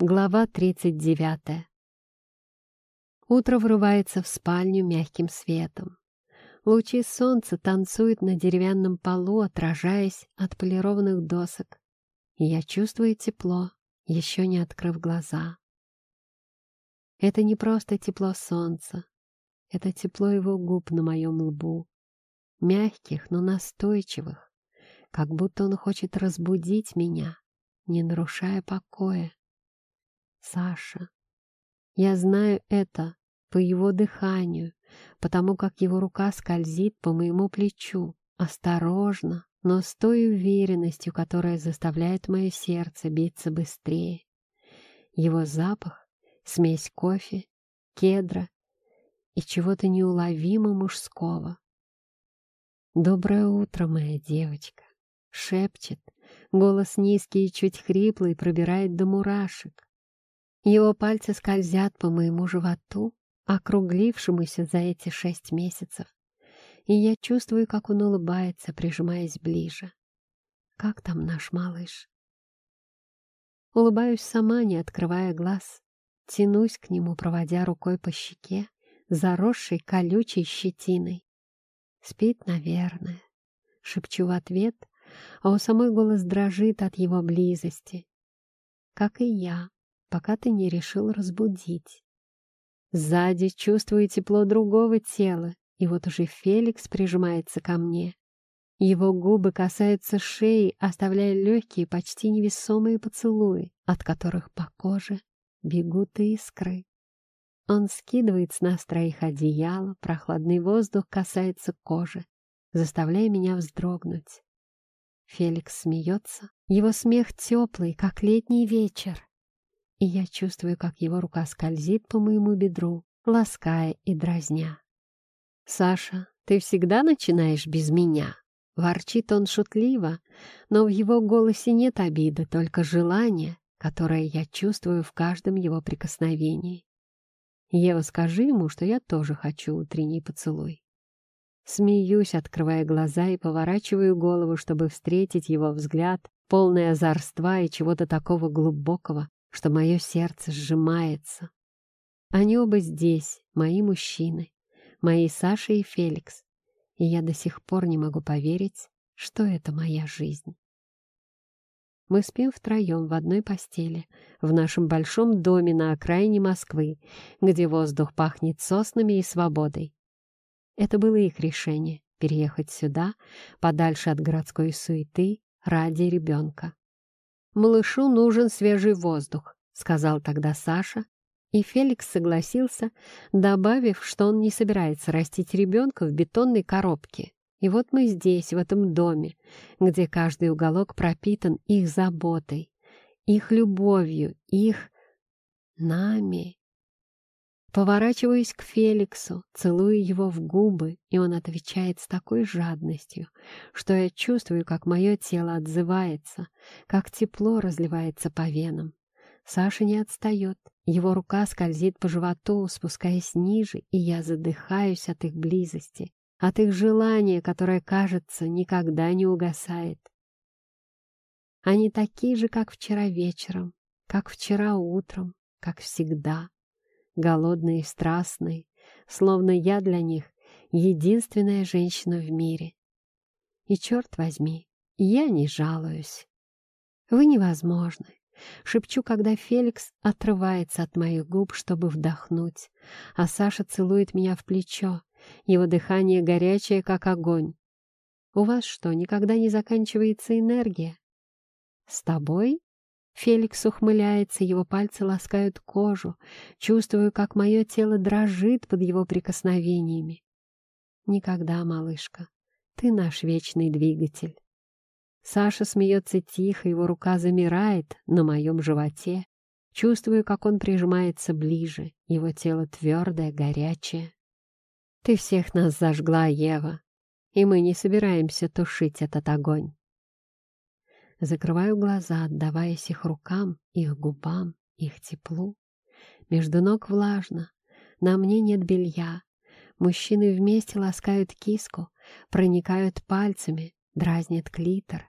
Глава 39. Утро врывается в спальню мягким светом. Лучи солнца танцуют на деревянном полу, отражаясь от полированных досок. Я чувствую тепло, еще не открыв глаза. Это не просто тепло солнца, это тепло его губ на моем лбу, мягких, но настойчивых, как будто он хочет разбудить меня, не нарушая покоя. Саша. Я знаю это по его дыханию, потому как его рука скользит по моему плечу, осторожно, но с той уверенностью, которая заставляет мое сердце биться быстрее. Его запах — смесь кофе, кедра и чего-то неуловимо мужского. «Доброе утро, моя девочка!» — шепчет. Голос низкий и чуть хриплый пробирает до мурашек. Его пальцы скользят по моему животу, округлившемуся за эти шесть месяцев, и я чувствую, как он улыбается, прижимаясь ближе. Как там наш малыш? Улыбаюсь сама, не открывая глаз. Тянусь к нему, проводя рукой по щеке, заросшей колючей щетиной. Спит, наверное. Шепчу в ответ, а у самой голос дрожит от его близости. Как и я, пока ты не решил разбудить. Сзади чувствую тепло другого тела, и вот уже Феликс прижимается ко мне. Его губы касаются шеи, оставляя легкие, почти невесомые поцелуи, от которых по коже бегут искры. Он скидывает с нас троих одеяло, прохладный воздух касается кожи, заставляя меня вздрогнуть. Феликс смеется. Его смех теплый, как летний вечер. И я чувствую, как его рука скользит по моему бедру, лаская и дразня. «Саша, ты всегда начинаешь без меня?» Ворчит он шутливо, но в его голосе нет обиды, только желание, которое я чувствую в каждом его прикосновении. Ева, скажи ему, что я тоже хочу утренний поцелуй. Смеюсь, открывая глаза и поворачиваю голову, чтобы встретить его взгляд, полный озорства и чего-то такого глубокого, что мое сердце сжимается. Они оба здесь, мои мужчины, мои Саша и Феликс, и я до сих пор не могу поверить, что это моя жизнь. Мы спим втроем в одной постели, в нашем большом доме на окраине Москвы, где воздух пахнет соснами и свободой. Это было их решение — переехать сюда, подальше от городской суеты, ради ребенка. «Малышу нужен свежий воздух», — сказал тогда Саша, и Феликс согласился, добавив, что он не собирается растить ребенка в бетонной коробке. И вот мы здесь, в этом доме, где каждый уголок пропитан их заботой, их любовью, их... нами. Поворачиваюсь к Феликсу, целую его в губы, и он отвечает с такой жадностью, что я чувствую, как мое тело отзывается, как тепло разливается по венам. Саша не отстает, его рука скользит по животу, спускаясь ниже, и я задыхаюсь от их близости, от их желания, которое, кажется, никогда не угасает. Они такие же, как вчера вечером, как вчера утром, как всегда голодные и страстные, словно я для них единственная женщина в мире. И, черт возьми, я не жалуюсь. Вы невозможны. Шепчу, когда Феликс отрывается от моих губ, чтобы вдохнуть, а Саша целует меня в плечо. Его дыхание горячее, как огонь. «У вас что, никогда не заканчивается энергия?» «С тобой?» Феликс ухмыляется, его пальцы ласкают кожу. Чувствую, как мое тело дрожит под его прикосновениями. Никогда, малышка, ты наш вечный двигатель. Саша смеется тихо, его рука замирает на моем животе. Чувствую, как он прижимается ближе, его тело твердое, горячее. Ты всех нас зажгла, Ева, и мы не собираемся тушить этот огонь. Закрываю глаза, отдаваясь их рукам, их губам, их теплу. Между ног влажно, на мне нет белья. Мужчины вместе ласкают киску, проникают пальцами, дразнят клитор.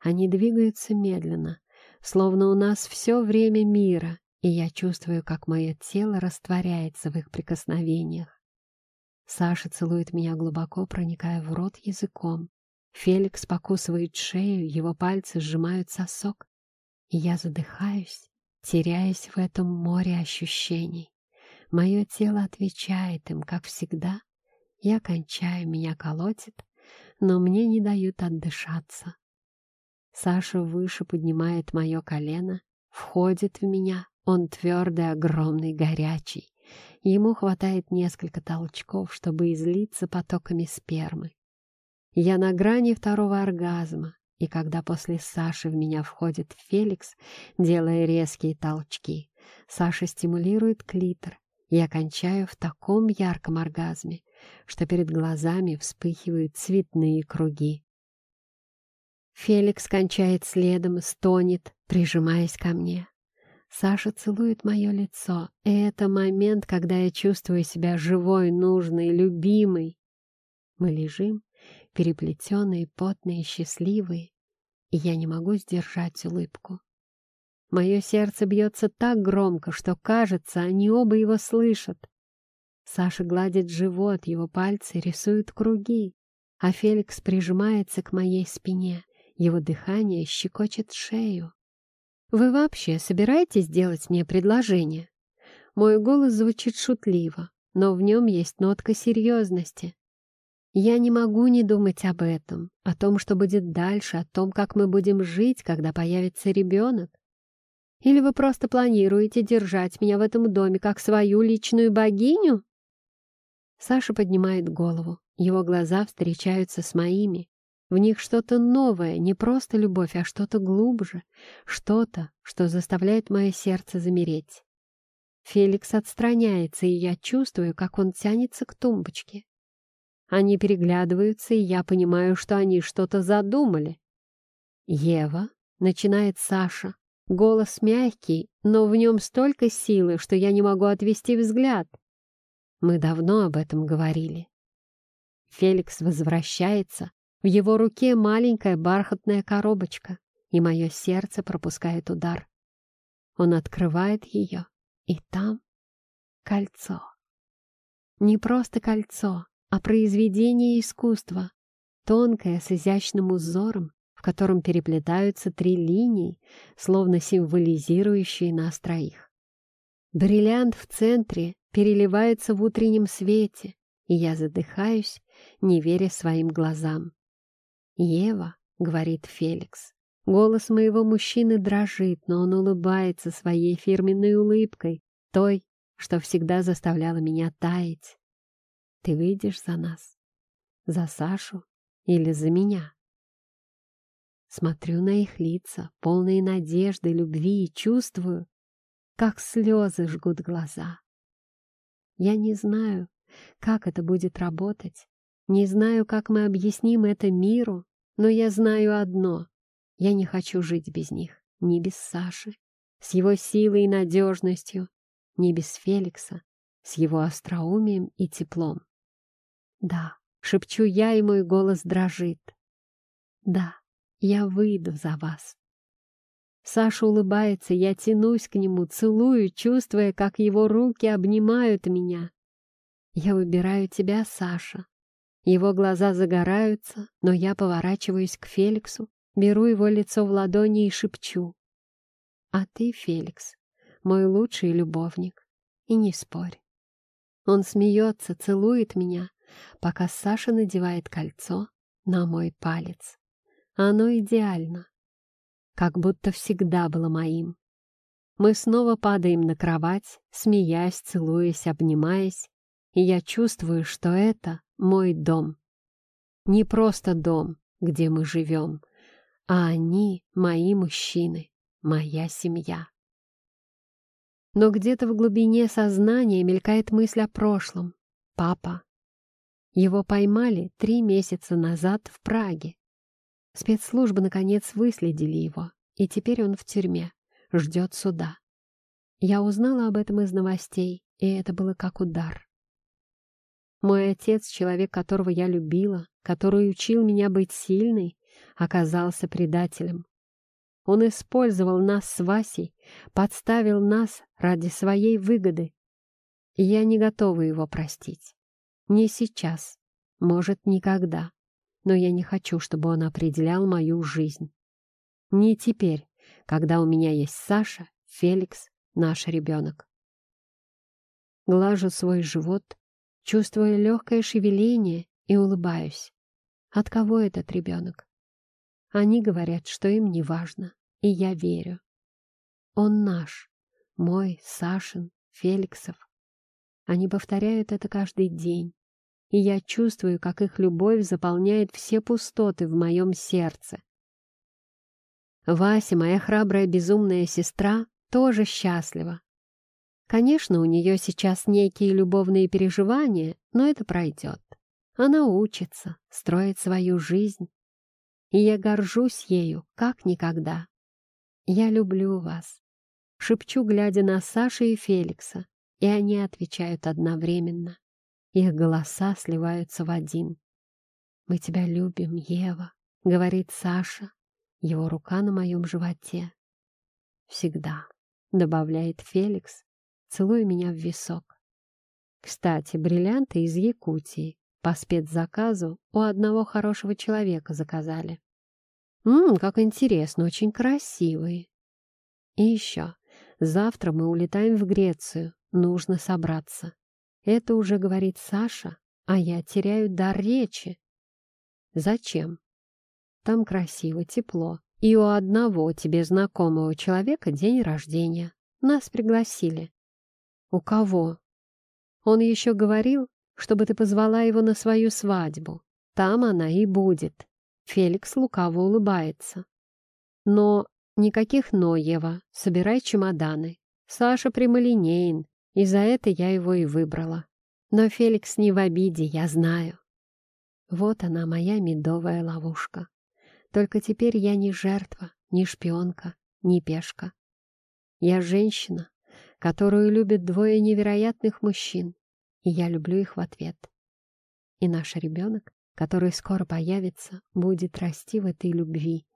Они двигаются медленно, словно у нас все время мира, и я чувствую, как мое тело растворяется в их прикосновениях. Саша целует меня глубоко, проникая в рот языком. Феликс покусывает шею, его пальцы сжимают сосок, и я задыхаюсь, теряясь в этом море ощущений. Мое тело отвечает им, как всегда. Я кончаю, меня колотит, но мне не дают отдышаться. Саша выше поднимает мое колено, входит в меня. Он твердый, огромный, горячий. Ему хватает несколько толчков, чтобы излиться потоками спермы. Я на грани второго оргазма, и когда после Саши в меня входит Феликс, делая резкие толчки, Саша стимулирует клитор, я кончаю в таком ярком оргазме, что перед глазами вспыхивают цветные круги. Феликс кончает следом, стонет, прижимаясь ко мне. Саша целует мое лицо, и это момент, когда я чувствую себя живой, нужной, любимой. Мы лежим, переплетенные, потные, счастливые, и я не могу сдержать улыбку. Мое сердце бьется так громко, что, кажется, они оба его слышат. Саша гладит живот, его пальцы рисуют круги, а Феликс прижимается к моей спине. Его дыхание щекочет шею. «Вы вообще собираетесь делать мне предложение?» Мой голос звучит шутливо, но в нем есть нотка серьезности. Я не могу не думать об этом, о том, что будет дальше, о том, как мы будем жить, когда появится ребенок. Или вы просто планируете держать меня в этом доме как свою личную богиню?» Саша поднимает голову. Его глаза встречаются с моими. В них что-то новое, не просто любовь, а что-то глубже, что-то, что заставляет мое сердце замереть. Феликс отстраняется, и я чувствую, как он тянется к тумбочке. Они переглядываются, и я понимаю, что они что-то задумали. «Ева», — начинает Саша, голос мягкий, но в нем столько силы, что я не могу отвести взгляд. Мы давно об этом говорили. Феликс возвращается, в его руке маленькая бархатная коробочка, и мое сердце пропускает удар. Он открывает ее, и там кольцо. Не просто кольцо, а произведение искусства, тонкое, с изящным узором, в котором переплетаются три линии, словно символизирующие нас троих. Бриллиант в центре переливается в утреннем свете, и я задыхаюсь, не веря своим глазам. «Ева», — говорит Феликс. Голос моего мужчины дрожит, но он улыбается своей фирменной улыбкой, той, что всегда заставляла меня таять. «Ты выйдешь за нас? За Сашу или за меня?» Смотрю на их лица, полные надежды, любви, и чувствую, как слезы жгут глаза. Я не знаю, как это будет работать, не знаю, как мы объясним это миру, но я знаю одно — я не хочу жить без них, ни без Саши, с его силой и надежностью, ни без Феликса, с его остроумием и теплом. Да, шепчу я, и мой голос дрожит. Да, я выйду за вас. Саша улыбается, я тянусь к нему, целую, чувствуя, как его руки обнимают меня. Я выбираю тебя, Саша, его глаза загораются, но я поворачиваюсь к Феликсу, беру его лицо в ладони и шепчу. «А ты, Феликс, мой лучший любовник, и не спорь». Он смеется, целует меня, пока Саша надевает кольцо на мой палец. Оно идеально, как будто всегда было моим. Мы снова падаем на кровать, смеясь, целуясь, обнимаясь, и я чувствую, что это мой дом. Не просто дом, где мы живем, а они мои мужчины, моя семья. Но где-то в глубине сознания мелькает мысль о прошлом. Папа. Его поймали три месяца назад в Праге. Спецслужбы, наконец, выследили его, и теперь он в тюрьме, ждет суда. Я узнала об этом из новостей, и это было как удар. Мой отец, человек, которого я любила, который учил меня быть сильной, оказался предателем. Он использовал нас с Васей, подставил нас ради своей выгоды. Я не готова его простить. Не сейчас, может, никогда. Но я не хочу, чтобы он определял мою жизнь. Не теперь, когда у меня есть Саша, Феликс, наш ребенок. Глажу свой живот, чувствуя легкое шевеление и улыбаюсь. От кого этот ребенок? Они говорят, что им не важно, и я верю. Он наш, мой, Сашин, Феликсов. Они повторяют это каждый день, и я чувствую, как их любовь заполняет все пустоты в моем сердце. Вася, моя храбрая безумная сестра, тоже счастлива. Конечно, у нее сейчас некие любовные переживания, но это пройдет. Она учится, строит свою жизнь. И я горжусь ею, как никогда. Я люблю вас. Шепчу, глядя на Сашу и Феликса, и они отвечают одновременно. Их голоса сливаются в один. «Мы тебя любим, Ева», — говорит Саша. Его рука на моем животе. «Всегда», — добавляет Феликс, целуя меня в висок. Кстати, бриллианты из Якутии по спецзаказу у одного хорошего человека заказали. Ммм, как интересно, очень красивые. И еще, завтра мы улетаем в Грецию, нужно собраться. Это уже говорит Саша, а я теряю дар речи. Зачем? Там красиво, тепло. И у одного тебе знакомого человека день рождения. Нас пригласили. «У кого?» «Он еще говорил, чтобы ты позвала его на свою свадьбу. Там она и будет». Феликс лукаво улыбается. «Но никаких «но», Ева. Собирай чемоданы. Саша прямолинеен, и за это я его и выбрала. Но Феликс не в обиде, я знаю. Вот она, моя медовая ловушка. Только теперь я не жертва, не шпионка, не пешка. Я женщина, которую любят двое невероятных мужчин, и я люблю их в ответ. И наш ребенок, который скоро появится, будет расти в этой любви,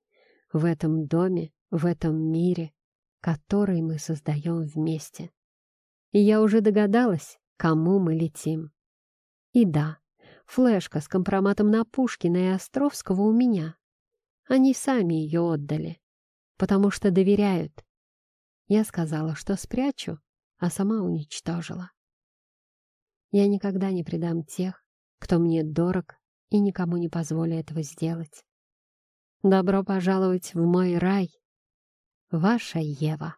в этом доме, в этом мире, который мы создаем вместе. И я уже догадалась, кому мы летим. И да, флешка с компроматом на Пушкина и Островского у меня. Они сами ее отдали, потому что доверяют, я сказала, что спрячу, а сама уничтожила. Я никогда не предам тех, кто мне дорог, и никому не позволю этого сделать. Добро пожаловать в мой рай, ваша Ева.